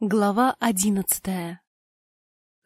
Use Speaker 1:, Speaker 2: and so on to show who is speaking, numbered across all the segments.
Speaker 1: Глава одиннадцатая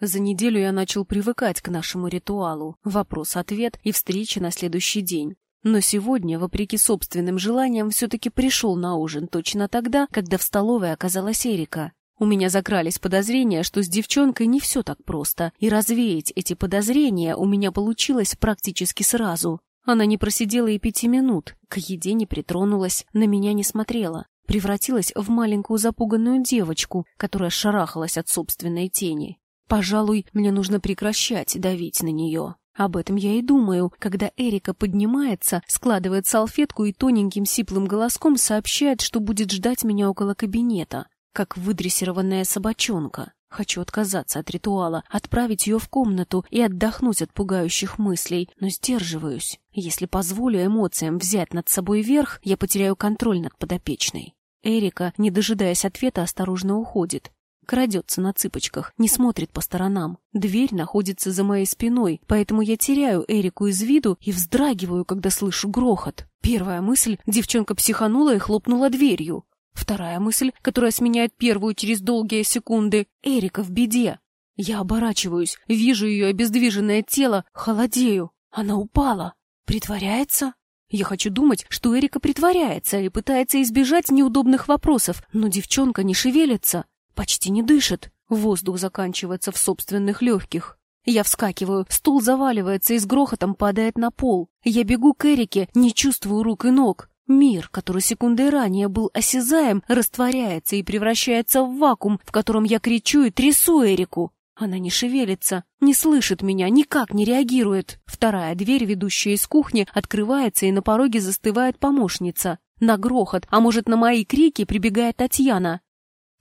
Speaker 1: За неделю я начал привыкать к нашему ритуалу, вопрос-ответ и встреча на следующий день. Но сегодня, вопреки собственным желаниям, все-таки пришел на ужин точно тогда, когда в столовой оказалась Эрика. У меня закрались подозрения, что с девчонкой не все так просто, и развеять эти подозрения у меня получилось практически сразу. Она не просидела и пяти минут, к еде не притронулась, на меня не смотрела превратилась в маленькую запуганную девочку, которая шарахалась от собственной тени. Пожалуй, мне нужно прекращать давить на нее. Об этом я и думаю, когда Эрика поднимается, складывает салфетку и тоненьким сиплым голоском сообщает, что будет ждать меня около кабинета, как выдрессированная собачонка. Хочу отказаться от ритуала, отправить ее в комнату и отдохнуть от пугающих мыслей, но сдерживаюсь. Если позволю эмоциям взять над собой верх, я потеряю контроль над подопечной. Эрика, не дожидаясь ответа, осторожно уходит. Крадется на цыпочках, не смотрит по сторонам. Дверь находится за моей спиной, поэтому я теряю Эрику из виду и вздрагиваю, когда слышу грохот. Первая мысль — девчонка психанула и хлопнула дверью. Вторая мысль, которая сменяет первую через долгие секунды — Эрика в беде. Я оборачиваюсь, вижу ее обездвиженное тело, холодею. Она упала. Притворяется? Я хочу думать, что Эрика притворяется и пытается избежать неудобных вопросов, но девчонка не шевелится, почти не дышит. Воздух заканчивается в собственных легких. Я вскакиваю, стул заваливается и с грохотом падает на пол. Я бегу к Эрике, не чувствую рук и ног. Мир, который секундой ранее был осязаем, растворяется и превращается в вакуум, в котором я кричу и трясу Эрику. Она не шевелится, не слышит меня, никак не реагирует. Вторая дверь, ведущая из кухни, открывается, и на пороге застывает помощница. На грохот, а может, на мои крики прибегает Татьяна.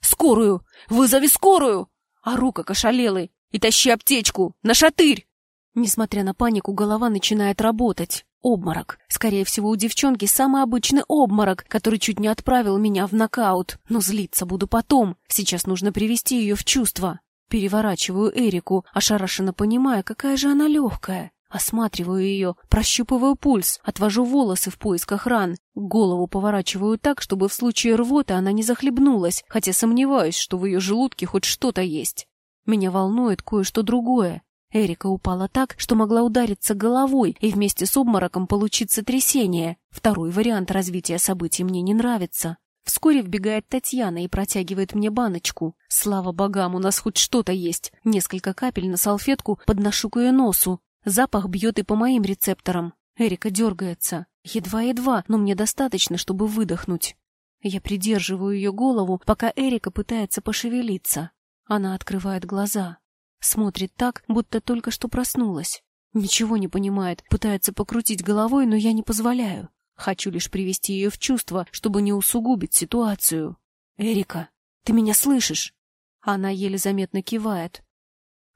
Speaker 1: «Скорую! Вызови скорую!» Ору, как ошалелый. «И тащи аптечку! На шатырь!» Несмотря на панику, голова начинает работать. Обморок. Скорее всего, у девчонки самый обычный обморок, который чуть не отправил меня в нокаут. Но злиться буду потом. Сейчас нужно привести ее в чувство. Переворачиваю Эрику, ошарашенно понимая, какая же она легкая. Осматриваю ее, прощупываю пульс, отвожу волосы в поисках ран. Голову поворачиваю так, чтобы в случае рвоты она не захлебнулась, хотя сомневаюсь, что в ее желудке хоть что-то есть. Меня волнует кое-что другое. Эрика упала так, что могла удариться головой и вместе с обмороком получиться трясение. Второй вариант развития событий мне не нравится. Вскоре вбегает Татьяна и протягивает мне баночку. Слава богам, у нас хоть что-то есть. Несколько капель на салфетку подношу к ее носу. Запах бьет и по моим рецепторам. Эрика дергается. Едва-едва, но мне достаточно, чтобы выдохнуть. Я придерживаю ее голову, пока Эрика пытается пошевелиться. Она открывает глаза. Смотрит так, будто только что проснулась. Ничего не понимает, пытается покрутить головой, но я не позволяю. Хочу лишь привести ее в чувство, чтобы не усугубить ситуацию. «Эрика, ты меня слышишь?» Она еле заметно кивает.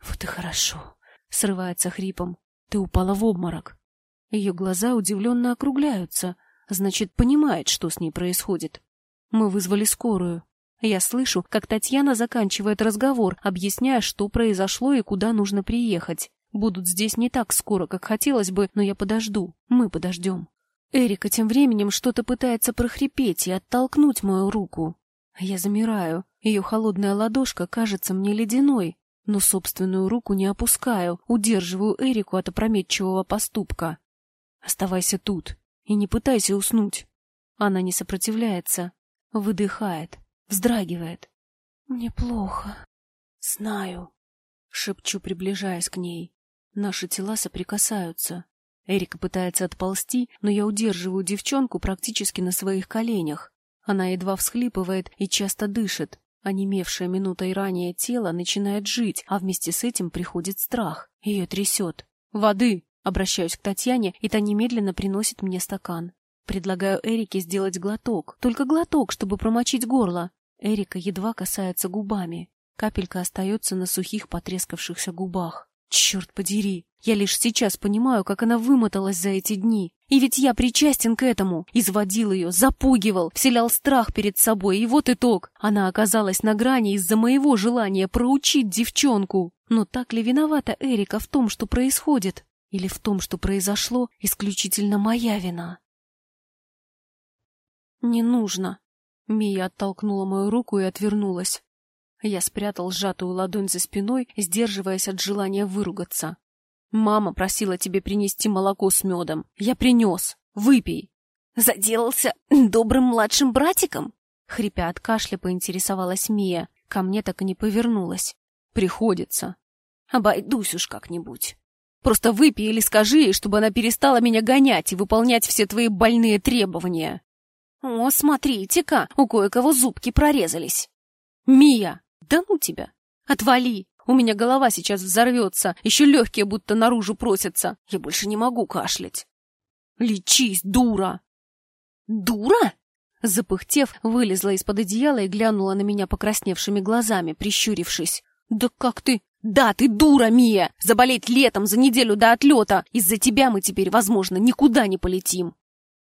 Speaker 1: «Вот и хорошо», — срывается хрипом. «Ты упала в обморок». Ее глаза удивленно округляются, значит, понимает, что с ней происходит. Мы вызвали скорую. Я слышу, как Татьяна заканчивает разговор, объясняя, что произошло и куда нужно приехать. Будут здесь не так скоро, как хотелось бы, но я подожду. Мы подождем. Эрика тем временем что-то пытается прохрипеть и оттолкнуть мою руку. Я замираю. Ее холодная ладошка кажется мне ледяной, но собственную руку не опускаю, удерживаю Эрику от опрометчивого поступка. Оставайся тут и не пытайся уснуть. Она не сопротивляется, выдыхает, вздрагивает. Мне плохо. Знаю, шепчу, приближаясь к ней. Наши тела соприкасаются. Эрика пытается отползти, но я удерживаю девчонку практически на своих коленях. Она едва всхлипывает и часто дышит. Онемевшее минутой ранее тело начинает жить, а вместе с этим приходит страх. Ее трясет. «Воды!» Обращаюсь к Татьяне, и та немедленно приносит мне стакан. Предлагаю Эрике сделать глоток. Только глоток, чтобы промочить горло. Эрика едва касается губами. Капелька остается на сухих потрескавшихся губах. Черт подери! Я лишь сейчас понимаю, как она вымоталась за эти дни. И ведь я причастен к этому. Изводил ее, запугивал, вселял страх перед собой. И вот итог. Она оказалась на грани из-за моего желания проучить девчонку. Но так ли виновата Эрика в том, что происходит? Или в том, что произошло, исключительно моя вина? Не нужно. Мия оттолкнула мою руку и отвернулась. Я спрятал сжатую ладонь за спиной, сдерживаясь от желания выругаться. «Мама просила тебе принести молоко с медом. Я принес. Выпей!»
Speaker 2: «Заделался добрым младшим братиком?»
Speaker 1: Хрипя от кашля, поинтересовалась Мия. Ко мне так и не повернулась. «Приходится.
Speaker 2: Обойдусь уж как-нибудь.
Speaker 1: Просто выпей или скажи ей, чтобы она перестала меня гонять и выполнять все твои больные требования».
Speaker 2: «О, смотрите-ка, у кое-кого зубки прорезались».
Speaker 1: «Мия, да ну тебя! Отвали! У меня голова сейчас взорвется, еще легкие будто наружу просятся. Я больше не могу кашлять». «Лечись, дура!»
Speaker 2: «Дура?»
Speaker 1: Запыхтев, вылезла из-под одеяла и глянула на меня покрасневшими глазами, прищурившись. «Да как ты...» «Да, ты дура, Мия! Заболеть летом за неделю до отлета! Из-за тебя мы теперь, возможно, никуда не полетим!»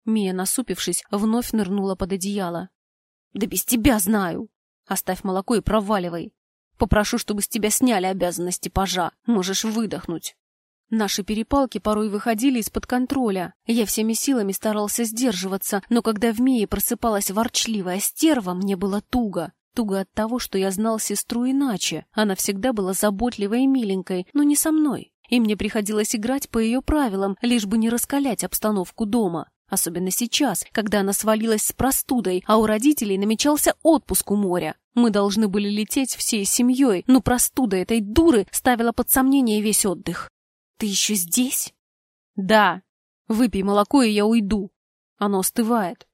Speaker 1: Мия, насупившись, вновь нырнула под одеяло. «Да без тебя знаю! Оставь молоко и проваливай! Попрошу, чтобы с тебя сняли обязанности пажа. Можешь выдохнуть!» Наши перепалки порой выходили из-под контроля. Я всеми силами старался сдерживаться, но когда в Мии просыпалась ворчливая стерва, мне было туго. Туго от того, что я знал сестру иначе. Она всегда была заботливой и миленькой, но не со мной. И мне приходилось играть по ее правилам, лишь бы не раскалять обстановку дома. Особенно сейчас, когда она свалилась с простудой, а у родителей намечался отпуск у моря. Мы должны были лететь всей семьей, но простуда этой дуры ставила под сомнение весь отдых.
Speaker 2: Ты еще здесь?
Speaker 1: Да. Выпей молоко, и я уйду. Оно остывает.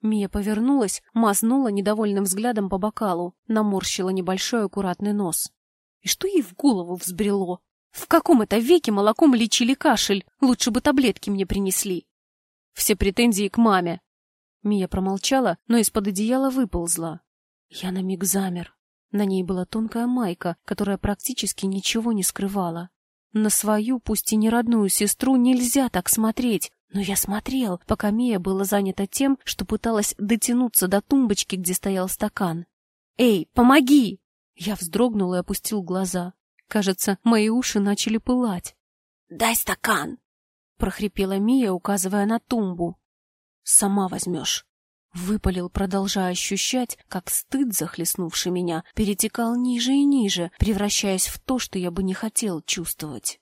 Speaker 1: Мия повернулась, мазнула недовольным взглядом по бокалу, наморщила небольшой аккуратный нос. И что ей в голову взбрело? В каком это веке молоком лечили кашель? Лучше бы таблетки мне принесли. Все претензии к маме. Мия промолчала, но из-под одеяла выползла. Я на миг замер. На ней была тонкая майка, которая практически ничего не скрывала. На свою, пусть и не родную сестру, нельзя так смотреть. Но я смотрел, пока Мия была занята тем, что пыталась дотянуться до тумбочки, где стоял стакан. «Эй, помоги!» Я вздрогнул и опустил глаза. Кажется, мои уши начали пылать.
Speaker 2: «Дай стакан!»
Speaker 1: — прохрипела Мия, указывая на тумбу. «Сама возьмешь». Выпалил, продолжая ощущать, как стыд, захлестнувший меня, перетекал ниже и ниже, превращаясь в то, что я бы не хотел чувствовать.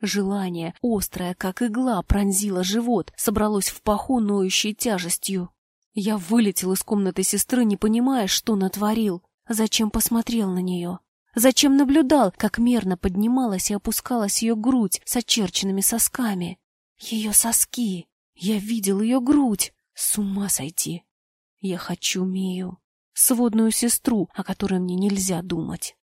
Speaker 1: Желание, острое, как игла, пронзило живот, собралось в паху ноющей тяжестью. Я вылетел из комнаты сестры, не понимая, что натворил. Зачем посмотрел на нее? Зачем наблюдал, как мерно поднималась и опускалась ее грудь с очерченными сосками? Ее соски! Я видел ее грудь! С ума сойти! Я хочу Мию, сводную сестру, о которой мне нельзя думать.